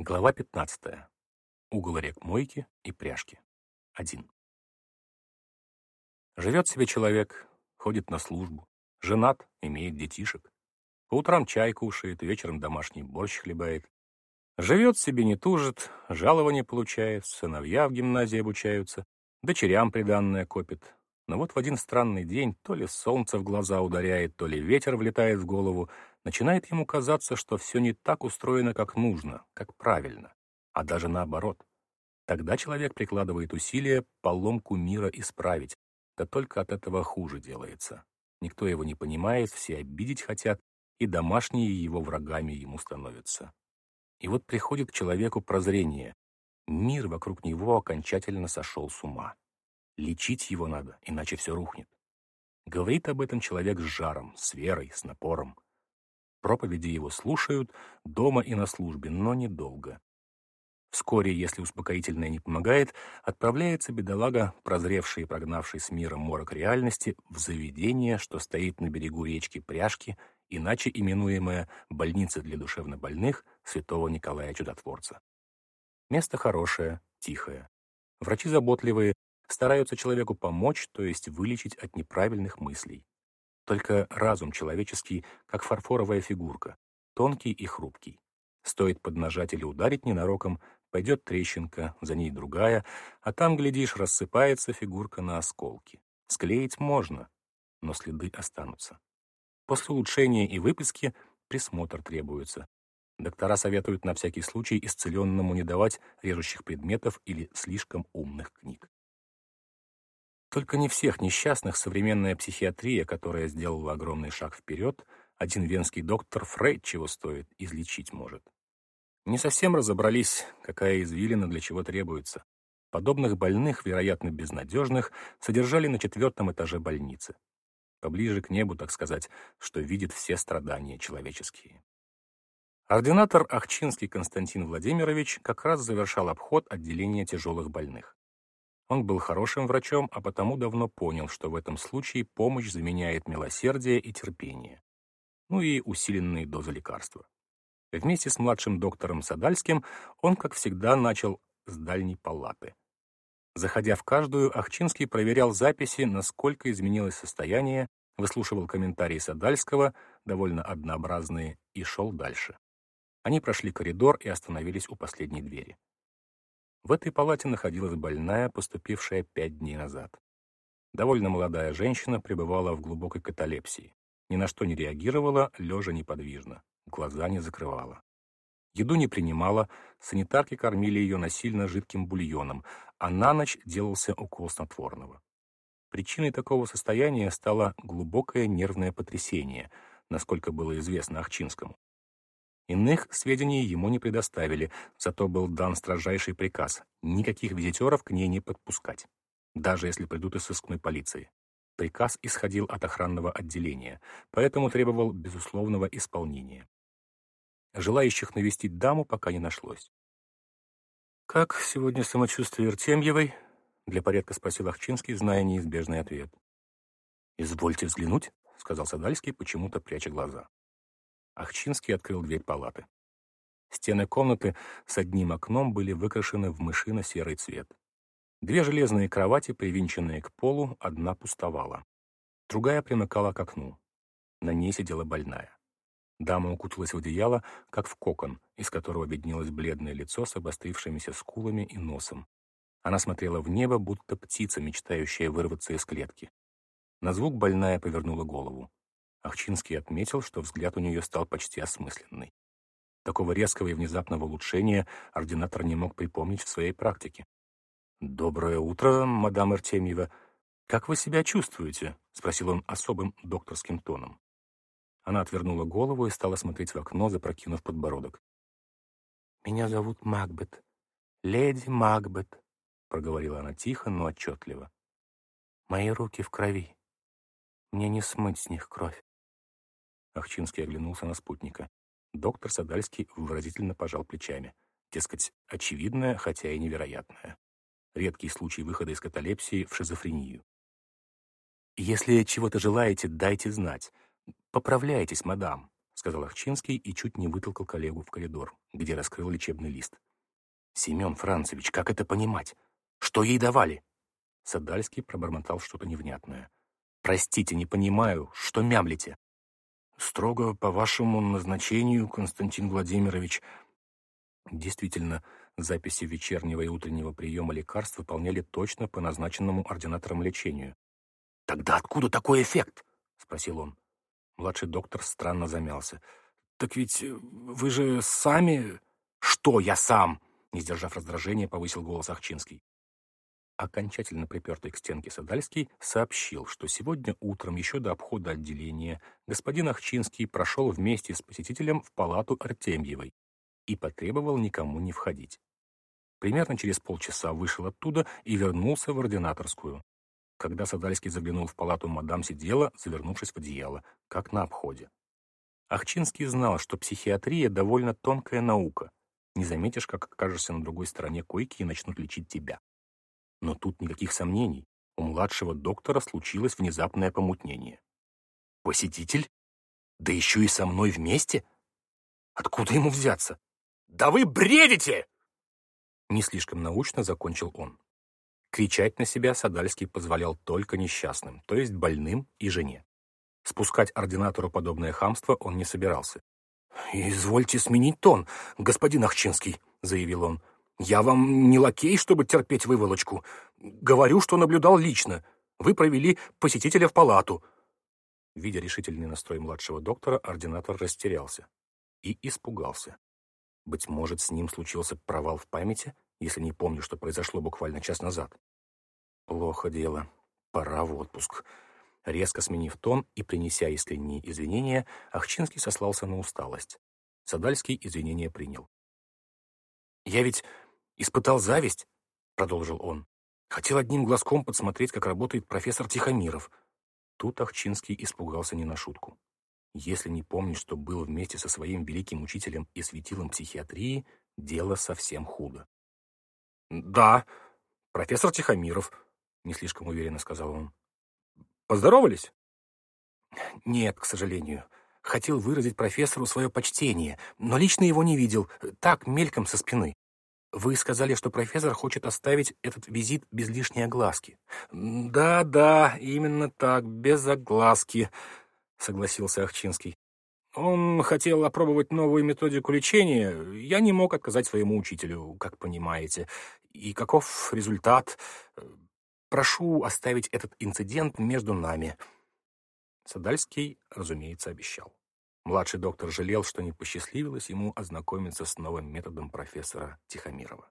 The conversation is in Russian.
Глава 15. Угол рек Мойки и Пряжки. 1. Живет себе человек, ходит на службу, женат, имеет детишек. По утрам чай кушает, вечером домашний борщ хлебает. Живет себе, не тужит, жалование получает, сыновья в гимназии обучаются, дочерям приданное копит. Но вот в один странный день то ли солнце в глаза ударяет, то ли ветер влетает в голову, начинает ему казаться, что все не так устроено, как нужно, как правильно, а даже наоборот. Тогда человек прикладывает усилия поломку мира исправить, да только от этого хуже делается. Никто его не понимает, все обидеть хотят, и домашние его врагами ему становятся. И вот приходит к человеку прозрение. Мир вокруг него окончательно сошел с ума. Лечить его надо, иначе все рухнет. Говорит об этом человек с жаром, с верой, с напором. Проповеди его слушают дома и на службе, но недолго. Вскоре, если успокоительное не помогает, отправляется бедолага, прозревший и прогнавший с мира морок реальности, в заведение, что стоит на берегу речки Пряжки, иначе именуемое «больница для душевнобольных» святого Николая Чудотворца. Место хорошее, тихое. Врачи заботливые, стараются человеку помочь, то есть вылечить от неправильных мыслей. Только разум человеческий, как фарфоровая фигурка, тонкий и хрупкий. Стоит поднажать или ударить ненароком, пойдет трещинка, за ней другая, а там, глядишь, рассыпается фигурка на осколки. Склеить можно, но следы останутся. После улучшения и выписки присмотр требуется. Доктора советуют на всякий случай исцеленному не давать режущих предметов или слишком умных книг. Только не всех несчастных современная психиатрия, которая сделала огромный шаг вперед, один венский доктор Фрейд чего стоит, излечить может. Не совсем разобрались, какая извилина для чего требуется. Подобных больных, вероятно, безнадежных, содержали на четвертом этаже больницы. Поближе к небу, так сказать, что видит все страдания человеческие. Ординатор Ахчинский Константин Владимирович как раз завершал обход отделения тяжелых больных. Он был хорошим врачом, а потому давно понял, что в этом случае помощь заменяет милосердие и терпение. Ну и усиленные дозы лекарства. Вместе с младшим доктором Садальским он, как всегда, начал с дальней палаты. Заходя в каждую, Ахчинский проверял записи, насколько изменилось состояние, выслушивал комментарии Садальского, довольно однообразные, и шел дальше. Они прошли коридор и остановились у последней двери. В этой палате находилась больная, поступившая пять дней назад. Довольно молодая женщина пребывала в глубокой каталепсии. Ни на что не реагировала, лежа неподвижно, глаза не закрывала. Еду не принимала, санитарки кормили ее насильно жидким бульоном, а на ночь делался укол снотворного. Причиной такого состояния стало глубокое нервное потрясение, насколько было известно Ахчинскому. Иных сведений ему не предоставили, зато был дан строжайший приказ — никаких визитеров к ней не подпускать, даже если придут из сыскной полиции. Приказ исходил от охранного отделения, поэтому требовал безусловного исполнения. Желающих навестить даму пока не нашлось. «Как сегодня самочувствие Артемьевой?» — для порядка спросил Ахчинский, зная неизбежный ответ. «Извольте взглянуть», — сказал Садальский, почему-то пряча глаза. Ахчинский открыл дверь палаты. Стены комнаты с одним окном были выкрашены в мышино-серый цвет. Две железные кровати, привинченные к полу, одна пустовала. Другая примыкала к окну. На ней сидела больная. Дама укуталась в одеяло, как в кокон, из которого виднелось бледное лицо с обострившимися скулами и носом. Она смотрела в небо, будто птица, мечтающая вырваться из клетки. На звук больная повернула голову. Ахчинский отметил, что взгляд у нее стал почти осмысленный. Такого резкого и внезапного улучшения ординатор не мог припомнить в своей практике. «Доброе утро, мадам Артемьева. Как вы себя чувствуете?» — спросил он особым докторским тоном. Она отвернула голову и стала смотреть в окно, запрокинув подбородок. «Меня зовут Макбет. Леди Макбет», — проговорила она тихо, но отчетливо. «Мои руки в крови. Мне не смыть с них кровь. Ахчинский оглянулся на спутника. Доктор Садальский выразительно пожал плечами. Дескать, очевидное, хотя и невероятное. Редкий случай выхода из каталепсии в шизофрению. «Если чего-то желаете, дайте знать. Поправляйтесь, мадам», — сказал Ахчинский и чуть не вытолкал коллегу в коридор, где раскрыл лечебный лист. «Семен Францевич, как это понимать? Что ей давали?» Садальский пробормотал что-то невнятное. «Простите, не понимаю, что мямлите?» «Строго по вашему назначению, Константин Владимирович». Действительно, записи вечернего и утреннего приема лекарств выполняли точно по назначенному ординатором лечению. «Тогда откуда такой эффект?» — спросил он. Младший доктор странно замялся. «Так ведь вы же сами...» «Что я сам?» — не сдержав раздражения, повысил голос Ахчинский. Окончательно припертый к стенке Садальский сообщил, что сегодня утром, еще до обхода отделения, господин Ахчинский прошел вместе с посетителем в палату Артемьевой и потребовал никому не входить. Примерно через полчаса вышел оттуда и вернулся в ординаторскую. Когда Садальский заглянул в палату, мадам сидела, завернувшись в одеяло, как на обходе. Ахчинский знал, что психиатрия довольно тонкая наука. Не заметишь, как окажешься на другой стороне койки и начнут лечить тебя. Но тут никаких сомнений. У младшего доктора случилось внезапное помутнение. «Посетитель? Да еще и со мной вместе? Откуда ему взяться? Да вы бредите!» Не слишком научно закончил он. Кричать на себя Садальский позволял только несчастным, то есть больным и жене. Спускать ординатору подобное хамство он не собирался. «Извольте сменить тон, господин Ахчинский», — заявил он. «Я вам не лакей, чтобы терпеть выволочку. Говорю, что наблюдал лично. Вы провели посетителя в палату». Видя решительный настрой младшего доктора, ординатор растерялся и испугался. Быть может, с ним случился провал в памяти, если не помню, что произошло буквально час назад. Плохо дело. Пора в отпуск. Резко сменив тон и принеся искренние извинения, Ахчинский сослался на усталость. Садальский извинения принял. «Я ведь «Испытал зависть», — продолжил он. «Хотел одним глазком подсмотреть, как работает профессор Тихомиров». Тут Ахчинский испугался не на шутку. Если не помнишь, что был вместе со своим великим учителем и светилом психиатрии, дело совсем худо. «Да, профессор Тихомиров», — не слишком уверенно сказал он. «Поздоровались?» «Нет, к сожалению. Хотел выразить профессору свое почтение, но лично его не видел, так, мельком со спины. Вы сказали, что профессор хочет оставить этот визит без лишней огласки. Да, да, именно так, без огласки, согласился Ахчинский. Он хотел опробовать новую методику лечения. Я не мог отказать своему учителю, как понимаете. И каков результат? Прошу оставить этот инцидент между нами. Садальский, разумеется, обещал. Младший доктор жалел, что не посчастливилось ему ознакомиться с новым методом профессора Тихомирова.